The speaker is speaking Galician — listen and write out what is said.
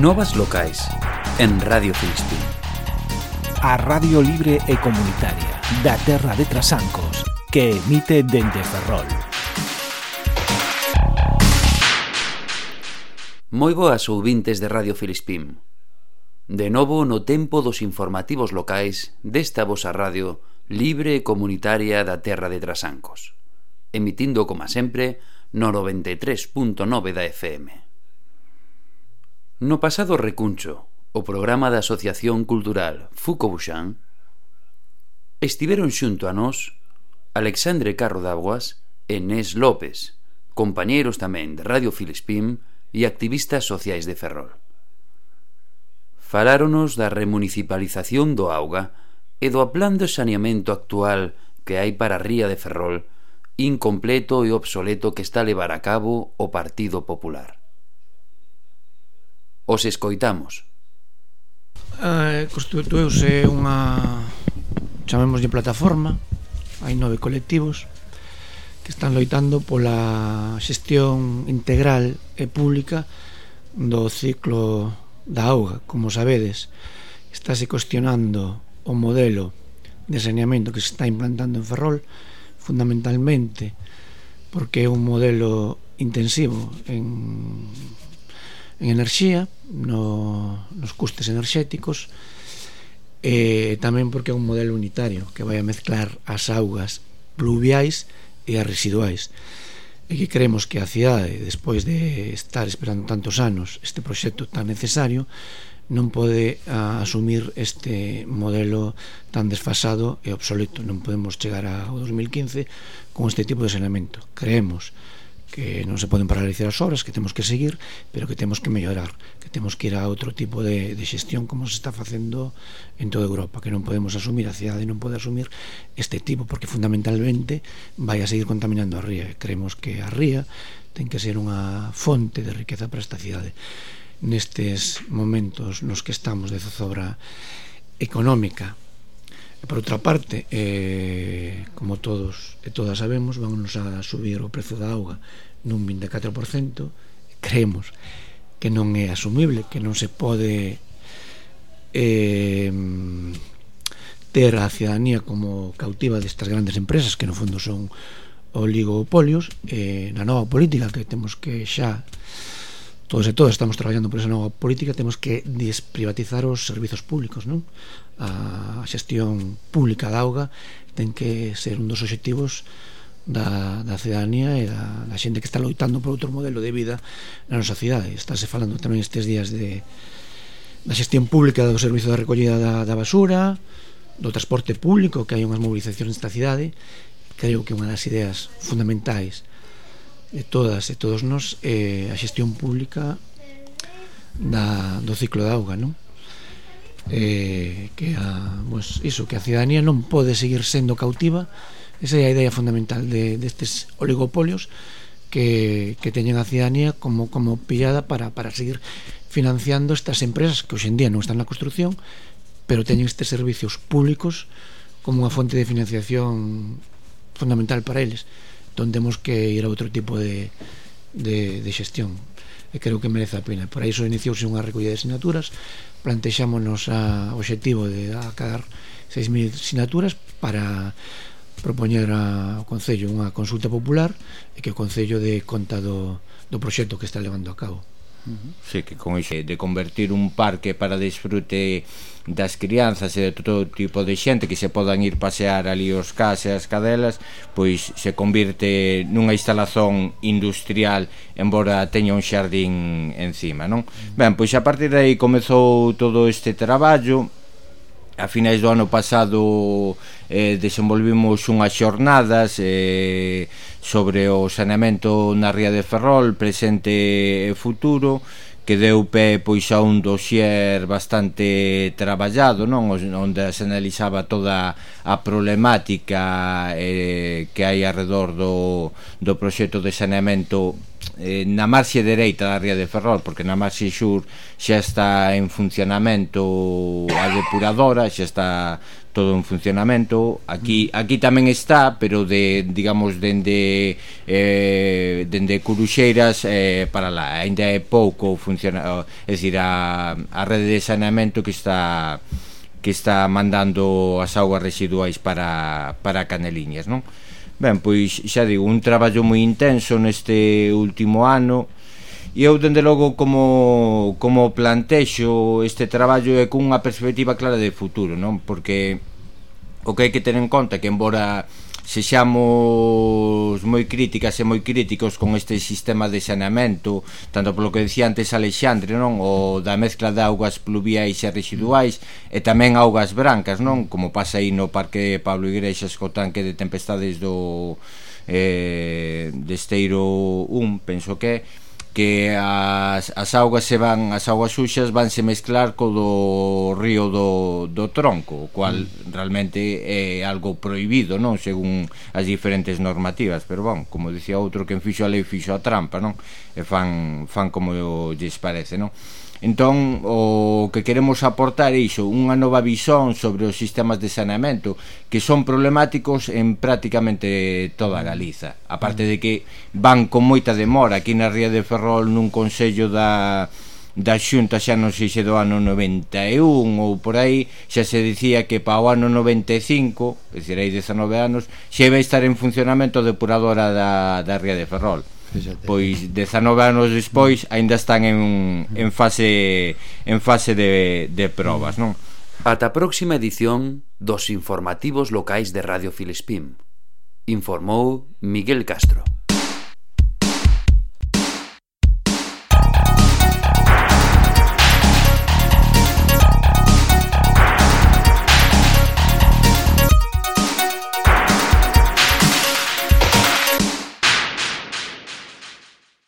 Novas locais en Radio Filispín. A Radio Libre e Comunitaria da Terra de Trasancos que emite dende Ferrol. Moi boas ouvintes de Radio Filispín. De novo no tempo dos informativos locais desta vosa radio libre e comunitaria da Terra de Trasancos, emitindo, como sempre, no 93.9 da FM. No pasado recuncho, o programa da Asociación Cultural Fucobuxán, estiveron xunto a nós Alexandre Carro Daguas e Nes López, compañeiros tamén de Radio Filispín e activistas sociais de Ferrol. Faláronos da remunicipalización do auga e do plan de saneamento actual que hai para a Ría de Ferrol, incompleto e obsoleto que está a levar a cabo o Partido Popular. Os escoitamos. Eh, constituíuse unha chamémoslle plataforma hai nove colectivos que están loitando pola xestión integral e pública do ciclo da auga, como sabedes estáse cuestionando o modelo de saneamento que se está implantando en Ferrol fundamentalmente porque é un modelo intensivo en en enerxía, no, nos custes enerxéticos, e tamén porque é un modelo unitario que vai a mezclar as augas pluviais e as residuais. E que creemos que a cidade, despois de estar esperando tantos anos este proxecto tan necesario, non pode a, asumir este modelo tan desfasado e obsoleto. Non podemos chegar ao 2015 con este tipo de saneamento. Creemos que non se poden paralizar as obras, que temos que seguir, pero que temos que mellorar, que temos que ir a outro tipo de, de xestión como se está facendo en toda Europa, que non podemos asumir, a cidade non pode asumir este tipo, porque fundamentalmente vai a seguir contaminando a ría. Creemos que a ría ten que ser unha fonte de riqueza para esta cidade. Nestes momentos nos que estamos de zozobra económica, E por outra parte, eh, como todos e todas sabemos, vamos a subir o prezo da auga nun 24%, creemos que non é asumible, que non se pode eh, ter a ciudadanía como cautiva destas grandes empresas que no fondo son oligopolios eh, na nova política que temos que xa todos e todas estamos traballando por esa nova política, temos que desprivatizar os servizos públicos, non? A xestión pública da auga ten que ser un dos obxectivos da, da cidadanía e da, da xente que está loitando por outro modelo de vida na nosa cidade. Estáse falando tamén estes días de da xestión pública do servizo de recollida da, da basura, do transporte público, que hai unhas movilizacións nesta cidade, creo que unha das ideas fundamentais e todas e todos nos eh, a xestión pública da, do ciclo da auga, non? Eh, que a, pues, iso, que a cidadanía non pode seguir sendo cautiva esa é a idea fundamental de, destes oligopolios que, que teñen a cidadanía como, como pillada para, para seguir financiando estas empresas que hoxendía non están na construción pero teñen estes servicios públicos como unha fonte de financiación fundamental para eles entón temos que ir a outro tipo de, de, de xestión e creo que merece a pena por iso iniciouse unha recollida de sinaturas plantexámonos a obxectivo de acabar 6.000 sinaturas para propoñer ao Concello unha consulta popular e que o Concello de conta do, do proxecto que está levando a cabo. Uh -huh. Sí, que con iso de convertir un parque para desfrute das crianzas e de todo tipo de xente que se podan ir pasear ali os cas e as cadelas, pois se convirte nunha instalación industrial, embora teña un xardín encima, non? Ben, pois a partir de aí comezou todo este traballo, a finais do ano pasado eh, desenvolvimos unhas xornadas eh, sobre o saneamento na Ría de Ferrol, presente e futuro, que deu pé pois a un dossier bastante traballado, non, onde se analizaba toda a problemática eh, que hai arredor do do proxecto de saneamento eh, na marxe dereita da ría de Ferrol porque na marxe xur xa está en funcionamento a depuradora xa está todo en funcionamento aquí aquí tamén está pero de digamos dende eh, dende Curuxeiras eh, para lá ainda é pouco funciona é dicir a, a rede de saneamento que está que está mandando as augas residuais para, para Caneliñas, non? Uh Ben, pois xa digo, un traballo moi intenso neste último ano E eu, dende logo, como, como plantexo este traballo é cunha perspectiva clara de futuro, non? Porque o que hai que ter en conta é que, embora sexamos moi críticas e moi críticos con este sistema de saneamento, tanto polo que decía antes Alexandre, non, o da mezcla de augas pluviais e residuais e tamén augas brancas, non, como pasa aí no Parque Pablo Igrexas co tanque de tempestades do eh, de Esteiro 1, penso que que as, as augas se van as augas xuxas vanse mezclar co do río do, do tronco o cual mm. realmente é algo prohibido non? Según as diferentes normativas pero bon, como dicía outro que en fixo a lei fixo a trampa non? E fan, fan como lles parece non? Entón, o que queremos aportar é iso, unha nova visón sobre os sistemas de saneamento que son problemáticos en prácticamente toda Galiza. A parte de que van con moita demora aquí na Ría de Ferrol nun consello da da xunta xa non sei se do ano 91 ou por aí xa se dicía que para o ano 95 é dicir, hai 19 anos xa vai estar en funcionamento a depuradora da, da Ría de Ferrol Fíjate. Pois 19 anos despois aínda están en, en fase en fase de, de probas, non? Ata a próxima edición dos informativos locais de Radio Filispín Informou Miguel Castro.